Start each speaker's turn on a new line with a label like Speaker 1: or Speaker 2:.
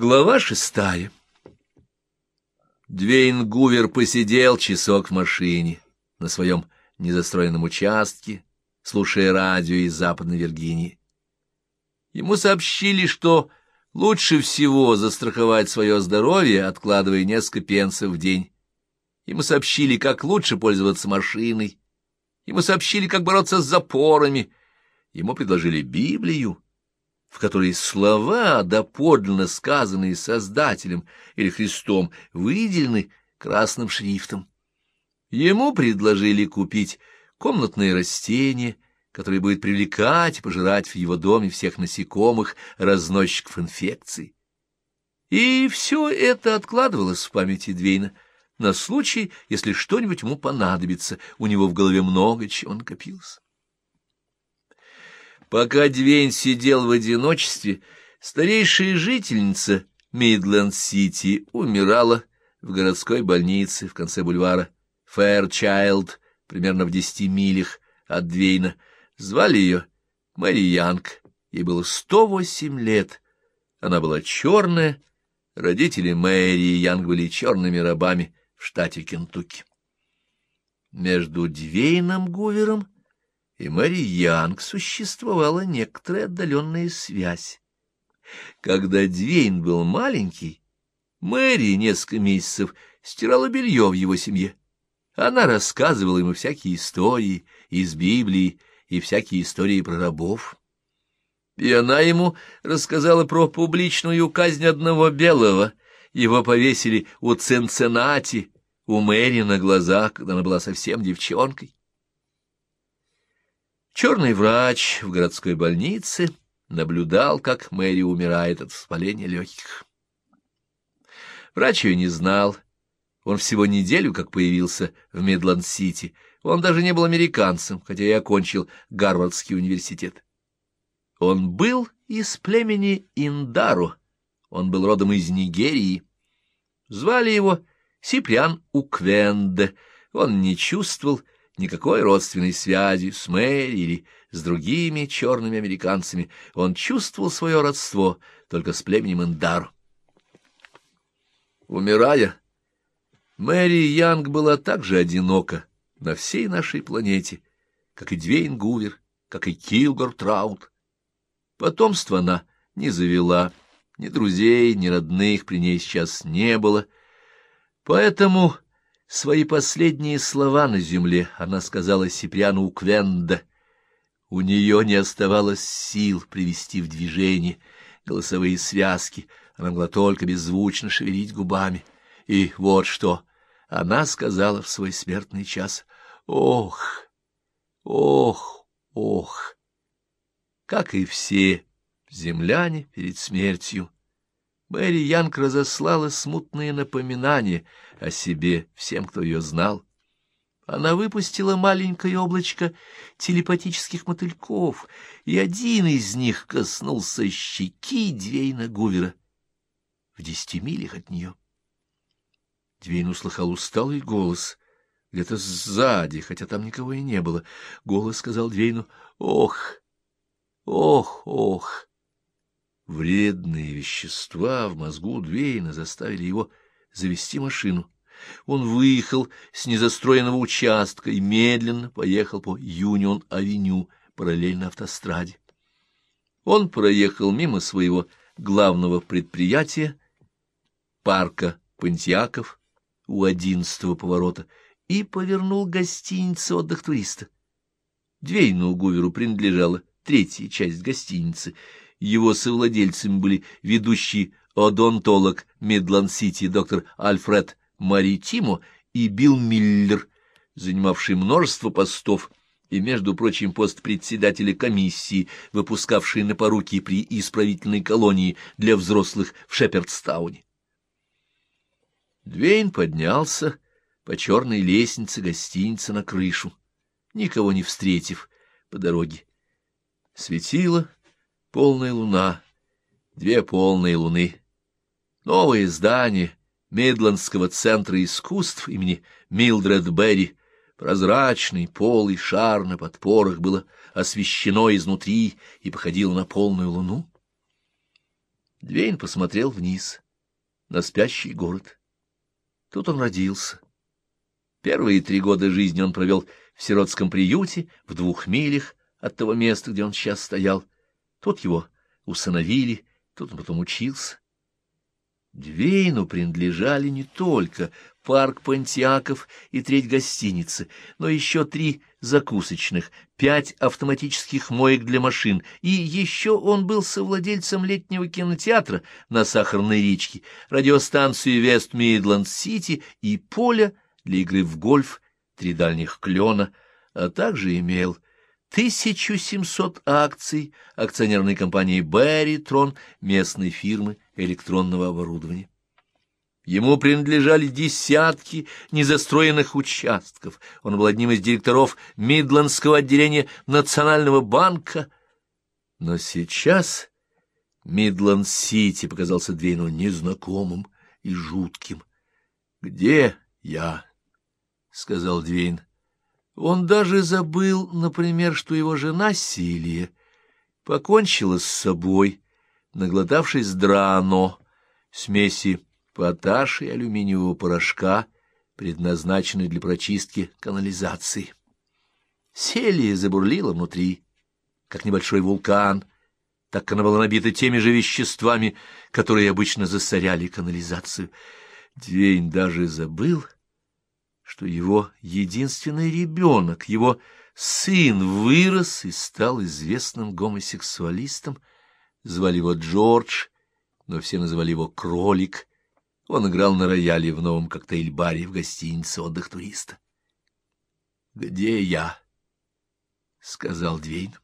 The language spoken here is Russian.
Speaker 1: Глава шестая Двейн Гувер посидел часок в машине на своем незастроенном участке, слушая радио из Западной Виргинии. Ему сообщили, что лучше всего застраховать свое здоровье, откладывая несколько пенсов в день. Ему сообщили, как лучше пользоваться машиной. Ему сообщили, как бороться с запорами. Ему предложили Библию в которой слова, доподлинно сказанные Создателем или Христом, выделены красным шрифтом. Ему предложили купить комнатные растения, которые будет привлекать и пожирать в его доме всех насекомых, разносчиков инфекций. И все это откладывалось в памяти Двейна на случай, если что-нибудь ему понадобится, у него в голове много чего накопилось. Пока Двейн сидел в одиночестве, старейшая жительница Мидленд-Сити умирала в городской больнице в конце бульвара Фэрчайлд, примерно в десяти милях от Двейна. Звали ее Мэри Янг. Ей было сто восемь лет. Она была черная. Родители Мэри Янг были черными рабами в штате Кентукки. Между Двейном Гувером и Мэри Янг существовала некоторая отдаленная связь. Когда Двейн был маленький, Мэри несколько месяцев стирала белье в его семье. Она рассказывала ему всякие истории из Библии и всякие истории про рабов. И она ему рассказала про публичную казнь одного белого. Его повесили у Цинциннати, у Мэри на глазах, когда она была совсем девчонкой. Черный врач в городской больнице наблюдал, как Мэри умирает от воспаления легких. Врач ее не знал. Он всего неделю как появился в Мидланд-Сити. Он даже не был американцем, хотя и окончил Гарвардский университет. Он был из племени Индару. Он был родом из Нигерии. Звали его Сиприан Уквенде. Он не чувствовал никакой родственной связи с Мэри или с другими черными американцами. Он чувствовал свое родство только с племенем Эндару. Умирая, Мэри Янг была так же одинока на всей нашей планете, как и Двейн Гувер, как и Килгор Траут. Потомство она не завела, ни друзей, ни родных при ней сейчас не было, поэтому Свои последние слова на земле она сказала Сиприану Уквенда. У нее не оставалось сил привести в движение голосовые связки, она могла только беззвучно шевелить губами. И вот что она сказала в свой смертный час. Ох, ох, ох! Как и все земляне перед смертью, Мэри Янг разослала смутные напоминания о себе всем, кто ее знал. Она выпустила маленькое облачко телепатических мотыльков, и один из них коснулся щеки Двейна Гувера в десяти милях от нее. Двейн услыхал усталый голос где-то сзади, хотя там никого и не было. Голос сказал Двейну «Ох, ох, ох». Вредные вещества в мозгу Двейна заставили его завести машину. Он выехал с незастроенного участка и медленно поехал по Юнион-авеню, параллельно автостраде. Он проехал мимо своего главного предприятия, парка Понтиаков, у одиннадцатого поворота, и повернул к гостинице «Отдых туриста». Двейну Гуверу принадлежала третья часть гостиницы — его совладельцами были ведущий одонтолог Мидланд-Сити доктор Альфред Маритимо и Билл Миллер, занимавший множество постов, и, между прочим, пост председателя комиссии, выпускавшей на поруки при исправительной колонии для взрослых в Шепердстауне. Двейн поднялся по черной лестнице гостиницы на крышу, никого не встретив по дороге. Светило полная луна, две полные луны. Новое здание Мидландского центра искусств имени Милдред Берри, прозрачный полый шар на подпорах, было освещено изнутри и походило на полную луну. Двейн посмотрел вниз, на спящий город. Тут он родился. Первые три года жизни он провел в сиротском приюте в двух милях от того места, где он сейчас стоял. Тут его усыновили, тут он потом учился. Двейну принадлежали не только парк Понтиаков и треть гостиницы, но еще три закусочных, пять автоматических моек для машин, и еще он был совладельцем летнего кинотеатра на Сахарной речке, радиостанции Вест Мидланд-Сити и поля для игры в гольф, три дальних клена, а также имел 1700 акций акционерной компании «Бэрритрон» местной фирмы электронного оборудования. Ему принадлежали десятки незастроенных участков. Он был одним из директоров Мидландского отделения Национального банка. Но сейчас Мидланд-Сити показался Двейну незнакомым и жутким. — Где я? — сказал Двейн. Он даже забыл, например, что его жена Силия покончила с собой, наглотавшись драно, смеси поташи и алюминиевого порошка, предназначенной для прочистки канализации. Селия забурлила внутри, как небольшой вулкан, так как она была набита теми же веществами, которые обычно засоряли канализацию. Двейн даже забыл — что его единственный ребенок, его сын, вырос и стал известным гомосексуалистом. Звали его Джордж, но все называли его Кролик. Он играл на рояле в новом коктейль-баре в гостинице «Отдых туриста». «Где я?» — сказал Двейн.